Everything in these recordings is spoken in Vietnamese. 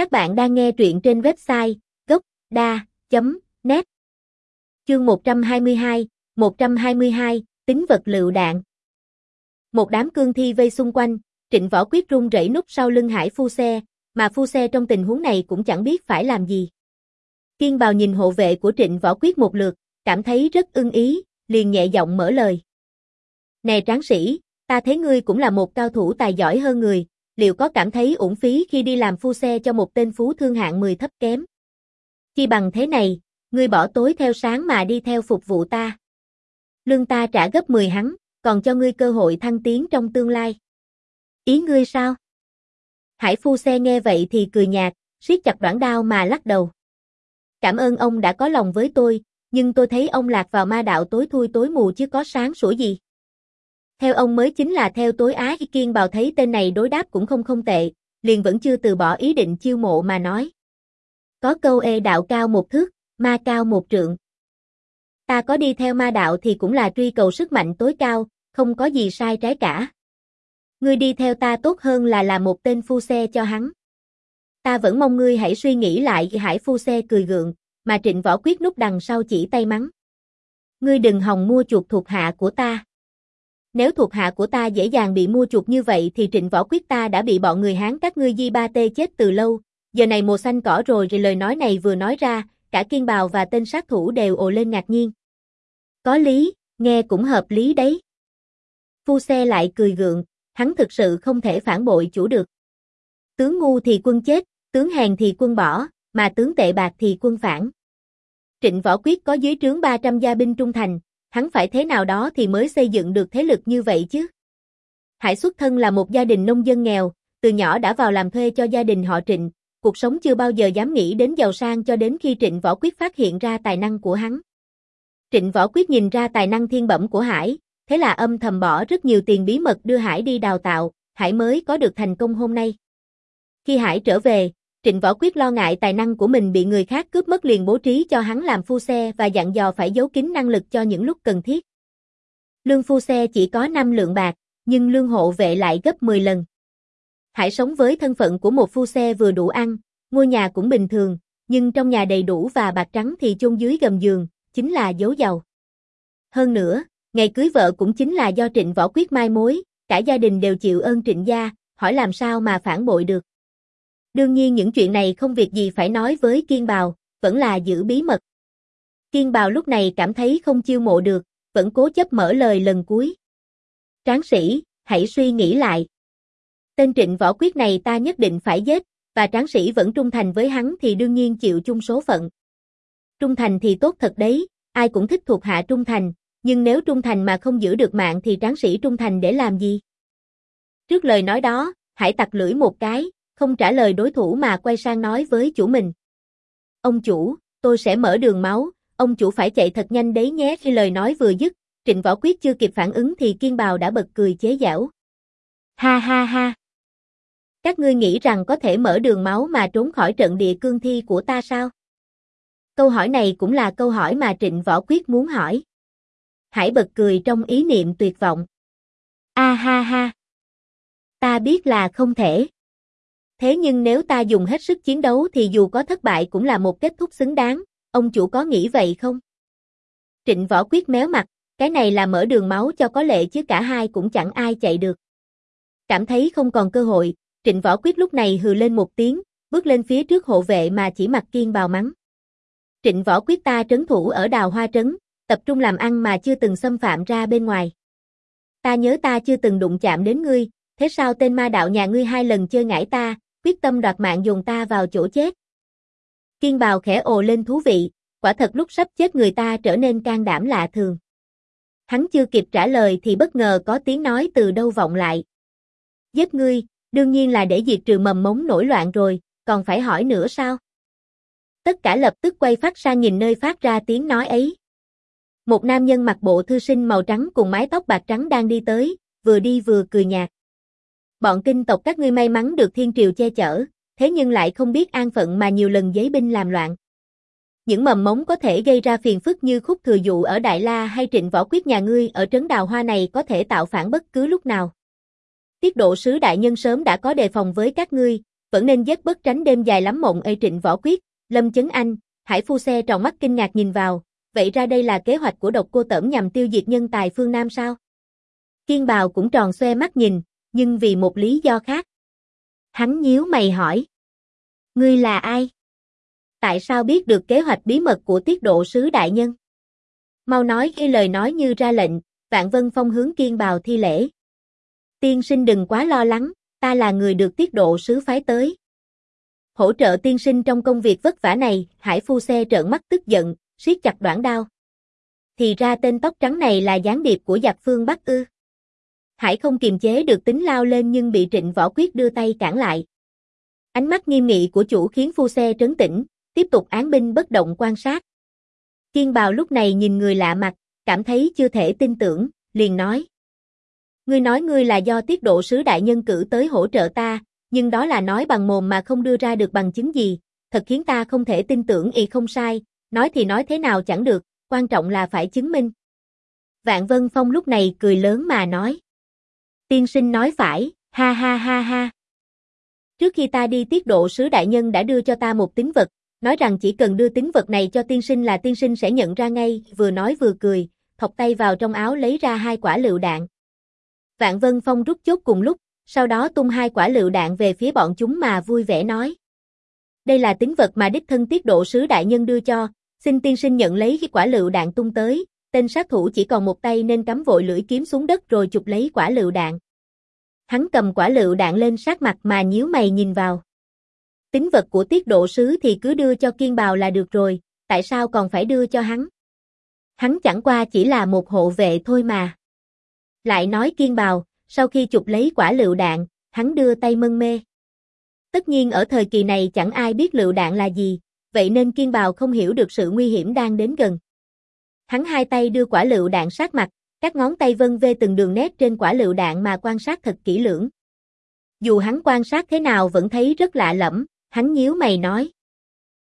Các bạn đang nghe truyện trên website gốc.da.net Chương 122, 122, tính vật lựu đạn Một đám cương thi vây xung quanh, trịnh võ quyết run rẩy nút sau lưng hải phu xe, mà phu xe trong tình huống này cũng chẳng biết phải làm gì. Kiên bào nhìn hộ vệ của trịnh võ quyết một lượt, cảm thấy rất ưng ý, liền nhẹ giọng mở lời. Nè tráng sĩ, ta thấy ngươi cũng là một cao thủ tài giỏi hơn người, liệu có cảm thấy uổng phí khi đi làm phu xe cho một tên phú thương hạng 10 thấp kém? Chi bằng thế này, ngươi bỏ tối theo sáng mà đi theo phục vụ ta. Lương ta trả gấp 10 hắn, còn cho ngươi cơ hội thăng tiến trong tương lai. Ý ngươi sao? Hải phu xe nghe vậy thì cười nhạt, siết chặt đoạn đao mà lắc đầu. Cảm ơn ông đã có lòng với tôi, nhưng tôi thấy ông lạc vào ma đạo tối thui tối mù chứ có sáng sủa gì. Theo ông mới chính là theo tối á kiên bào thấy tên này đối đáp cũng không không tệ, liền vẫn chưa từ bỏ ý định chiêu mộ mà nói. Có câu ê đạo cao một thước, ma cao một trượng. Ta có đi theo ma đạo thì cũng là truy cầu sức mạnh tối cao, không có gì sai trái cả. Ngươi đi theo ta tốt hơn là là một tên phu xe cho hắn. Ta vẫn mong ngươi hãy suy nghĩ lại hải phu xe cười gượng, mà trịnh võ quyết núp đằng sau chỉ tay mắng. Ngươi đừng hòng mua chuột thuộc hạ của ta. Nếu thuộc hạ của ta dễ dàng bị mua chuộc như vậy thì trịnh võ quyết ta đã bị bọn người Hán các ngươi di ba tê chết từ lâu, giờ này mùa xanh cỏ rồi rồi lời nói này vừa nói ra, cả kiên bào và tên sát thủ đều ồ lên ngạc nhiên. Có lý, nghe cũng hợp lý đấy. Phu xe lại cười gượng, hắn thực sự không thể phản bội chủ được. Tướng ngu thì quân chết, tướng hèn thì quân bỏ, mà tướng tệ bạc thì quân phản. Trịnh Võ Quyết có dưới trướng 300 gia binh trung thành, hắn phải thế nào đó thì mới xây dựng được thế lực như vậy chứ. Hải xuất thân là một gia đình nông dân nghèo, từ nhỏ đã vào làm thuê cho gia đình họ Trịnh, cuộc sống chưa bao giờ dám nghĩ đến giàu sang cho đến khi Trịnh Võ Quyết phát hiện ra tài năng của hắn. Trịnh Võ Quyết nhìn ra tài năng thiên bẩm của Hải, thế là âm thầm bỏ rất nhiều tiền bí mật đưa Hải đi đào tạo, Hải mới có được thành công hôm nay. Khi Hải trở về, Trịnh Võ Quyết lo ngại tài năng của mình bị người khác cướp mất liền bố trí cho hắn làm phu xe và dặn dò phải giấu kín năng lực cho những lúc cần thiết. Lương phu xe chỉ có 5 lượng bạc, nhưng lương hộ vệ lại gấp 10 lần. Hải sống với thân phận của một phu xe vừa đủ ăn, ngôi nhà cũng bình thường, nhưng trong nhà đầy đủ và bạc trắng thì chôn dưới gầm giường, chính là dấu giàu. Hơn nữa, ngày cưới vợ cũng chính là do Trịnh Võ Quyết mai mối, cả gia đình đều chịu ơn Trịnh gia, hỏi làm sao mà phản bội được. Đương nhiên những chuyện này không việc gì phải nói với Kiên Bào, vẫn là giữ bí mật. Kiên Bào lúc này cảm thấy không chiêu mộ được, vẫn cố chấp mở lời lần cuối. Tráng sĩ, hãy suy nghĩ lại. Tên trịnh võ quyết này ta nhất định phải giết, và tráng sĩ vẫn trung thành với hắn thì đương nhiên chịu chung số phận. Trung thành thì tốt thật đấy, ai cũng thích thuộc hạ trung thành, nhưng nếu trung thành mà không giữ được mạng thì tráng sĩ trung thành để làm gì? Trước lời nói đó, hãy tặc lưỡi một cái, không trả lời đối thủ mà quay sang nói với chủ mình. Ông chủ, tôi sẽ mở đường máu, ông chủ phải chạy thật nhanh đấy nhé khi lời nói vừa dứt, Trịnh Võ Quyết chưa kịp phản ứng thì Kiên Bào đã bật cười chế giảo Ha ha ha. Các ngươi nghĩ rằng có thể mở đường máu mà trốn khỏi trận địa cương thi của ta sao? Câu hỏi này cũng là câu hỏi mà Trịnh Võ Quyết muốn hỏi. Hải bật cười trong ý niệm tuyệt vọng. A ha ha. Ta biết là không thể. Thế nhưng nếu ta dùng hết sức chiến đấu thì dù có thất bại cũng là một kết thúc xứng đáng, ông chủ có nghĩ vậy không? Trịnh Võ Quyết méo mặt, cái này là mở đường máu cho có lệ chứ cả hai cũng chẳng ai chạy được. Cảm thấy không còn cơ hội, Trịnh Võ Quyết lúc này hừ lên một tiếng, bước lên phía trước hộ vệ mà chỉ mặt kiên bào mắng. Trịnh Võ Quyết ta trấn thủ ở đào hoa trấn, tập trung làm ăn mà chưa từng xâm phạm ra bên ngoài. Ta nhớ ta chưa từng đụng chạm đến ngươi, thế sao tên ma đạo nhà ngươi hai lần chơi ngải ta, quyết tâm đoạt mạng dùng ta vào chỗ chết. Kiên bào khẽ ồ lên thú vị, quả thật lúc sắp chết người ta trở nên can đảm lạ thường. Hắn chưa kịp trả lời thì bất ngờ có tiếng nói từ đâu vọng lại. Giết ngươi, đương nhiên là để diệt trừ mầm mống nổi loạn rồi, còn phải hỏi nữa sao? Tất cả lập tức quay phát sang nhìn nơi phát ra tiếng nói ấy. Một nam nhân mặc bộ thư sinh màu trắng cùng mái tóc bạc trắng đang đi tới, vừa đi vừa cười nhạt bọn kinh tộc các ngươi may mắn được thiên triều che chở, thế nhưng lại không biết an phận mà nhiều lần giấy binh làm loạn. Những mầm mống có thể gây ra phiền phức như khúc thừa dụ ở Đại La hay trịnh võ quyết nhà ngươi ở trấn đào hoa này có thể tạo phản bất cứ lúc nào. Tiết độ sứ đại nhân sớm đã có đề phòng với các ngươi, vẫn nên giấc bất tránh đêm dài lắm mộng ê trịnh võ quyết, Lâm Chấn Anh, Hải Phu Xe tròn mắt kinh ngạc nhìn vào, vậy ra đây là kế hoạch của độc cô tẩm nhằm tiêu diệt nhân tài phương Nam sao? Kiên bào cũng tròn xoe mắt nhìn, nhưng vì một lý do khác. Hắn nhíu mày hỏi. Ngươi là ai? Tại sao biết được kế hoạch bí mật của tiết độ sứ đại nhân? Mau nói khi lời nói như ra lệnh, Vạn Vân Phong hướng kiên bào thi lễ. Tiên sinh đừng quá lo lắng, ta là người được tiết độ sứ phái tới. Hỗ trợ tiên sinh trong công việc vất vả này, Hải Phu Xe trợn mắt tức giận, siết chặt đoạn đao. Thì ra tên tóc trắng này là gián điệp của giặc phương Bắc ư. Hải không kiềm chế được tính lao lên nhưng bị trịnh võ quyết đưa tay cản lại. Ánh mắt nghiêm nghị của chủ khiến phu xe trấn tĩnh, tiếp tục án binh bất động quan sát. Kiên bào lúc này nhìn người lạ mặt, cảm thấy chưa thể tin tưởng, liền nói. Ngươi nói ngươi là do tiết độ sứ đại nhân cử tới hỗ trợ ta, nhưng đó là nói bằng mồm mà không đưa ra được bằng chứng gì, thật khiến ta không thể tin tưởng y không sai, nói thì nói thế nào chẳng được, quan trọng là phải chứng minh. Vạn Vân Phong lúc này cười lớn mà nói. Tiên sinh nói phải, ha ha ha ha. Trước khi ta đi tiết độ sứ đại nhân đã đưa cho ta một tín vật, nói rằng chỉ cần đưa tín vật này cho tiên sinh là tiên sinh sẽ nhận ra ngay, vừa nói vừa cười, thọc tay vào trong áo lấy ra hai quả lựu đạn. Vạn Vân Phong rút chốt cùng lúc, sau đó tung hai quả lựu đạn về phía bọn chúng mà vui vẻ nói. Đây là tín vật mà đích thân tiết độ sứ đại nhân đưa cho, xin tiên sinh nhận lấy khi quả lựu đạn tung tới, tên sát thủ chỉ còn một tay nên cắm vội lưỡi kiếm xuống đất rồi chụp lấy quả lựu đạn. Hắn cầm quả lựu đạn lên sát mặt mà nhíu mày nhìn vào. Tính vật của tiết độ sứ thì cứ đưa cho kiên bào là được rồi, tại sao còn phải đưa cho hắn? Hắn chẳng qua chỉ là một hộ vệ thôi mà. Lại nói kiên bào, sau khi chụp lấy quả lựu đạn, hắn đưa tay mân mê. Tất nhiên ở thời kỳ này chẳng ai biết lựu đạn là gì, vậy nên kiên bào không hiểu được sự nguy hiểm đang đến gần. Hắn hai tay đưa quả lựu đạn sát mặt, các ngón tay vân vê từng đường nét trên quả lựu đạn mà quan sát thật kỹ lưỡng. Dù hắn quan sát thế nào vẫn thấy rất lạ lẫm, hắn nhíu mày nói.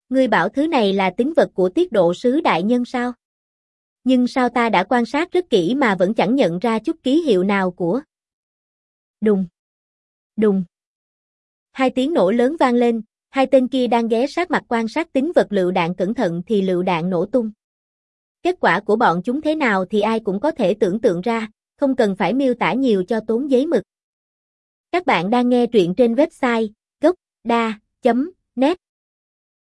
Ngươi bảo thứ này là tính vật của tiết độ sứ đại nhân sao? Nhưng sao ta đã quan sát rất kỹ mà vẫn chẳng nhận ra chút ký hiệu nào của... Đùng. Đùng. Hai tiếng nổ lớn vang lên, hai tên kia đang ghé sát mặt quan sát tính vật lựu đạn cẩn thận thì lựu đạn nổ tung. Kết quả của bọn chúng thế nào thì ai cũng có thể tưởng tượng ra, không cần phải miêu tả nhiều cho tốn giấy mực. Các bạn đang nghe truyện trên website gocda.net